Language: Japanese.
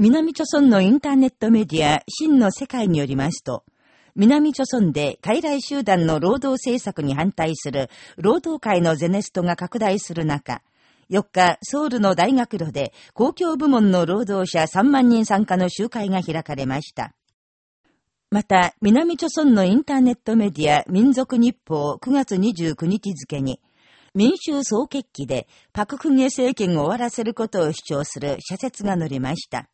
南朝村のインターネットメディア、真の世界によりますと、南朝村で傀儡集団の労働政策に反対する労働界のゼネストが拡大する中、4日、ソウルの大学路で公共部門の労働者3万人参加の集会が開かれました。また、南朝村のインターネットメディア民族日報9月29日付に、民衆総決起でパククゲ政権を終わらせることを主張する社説が載りました。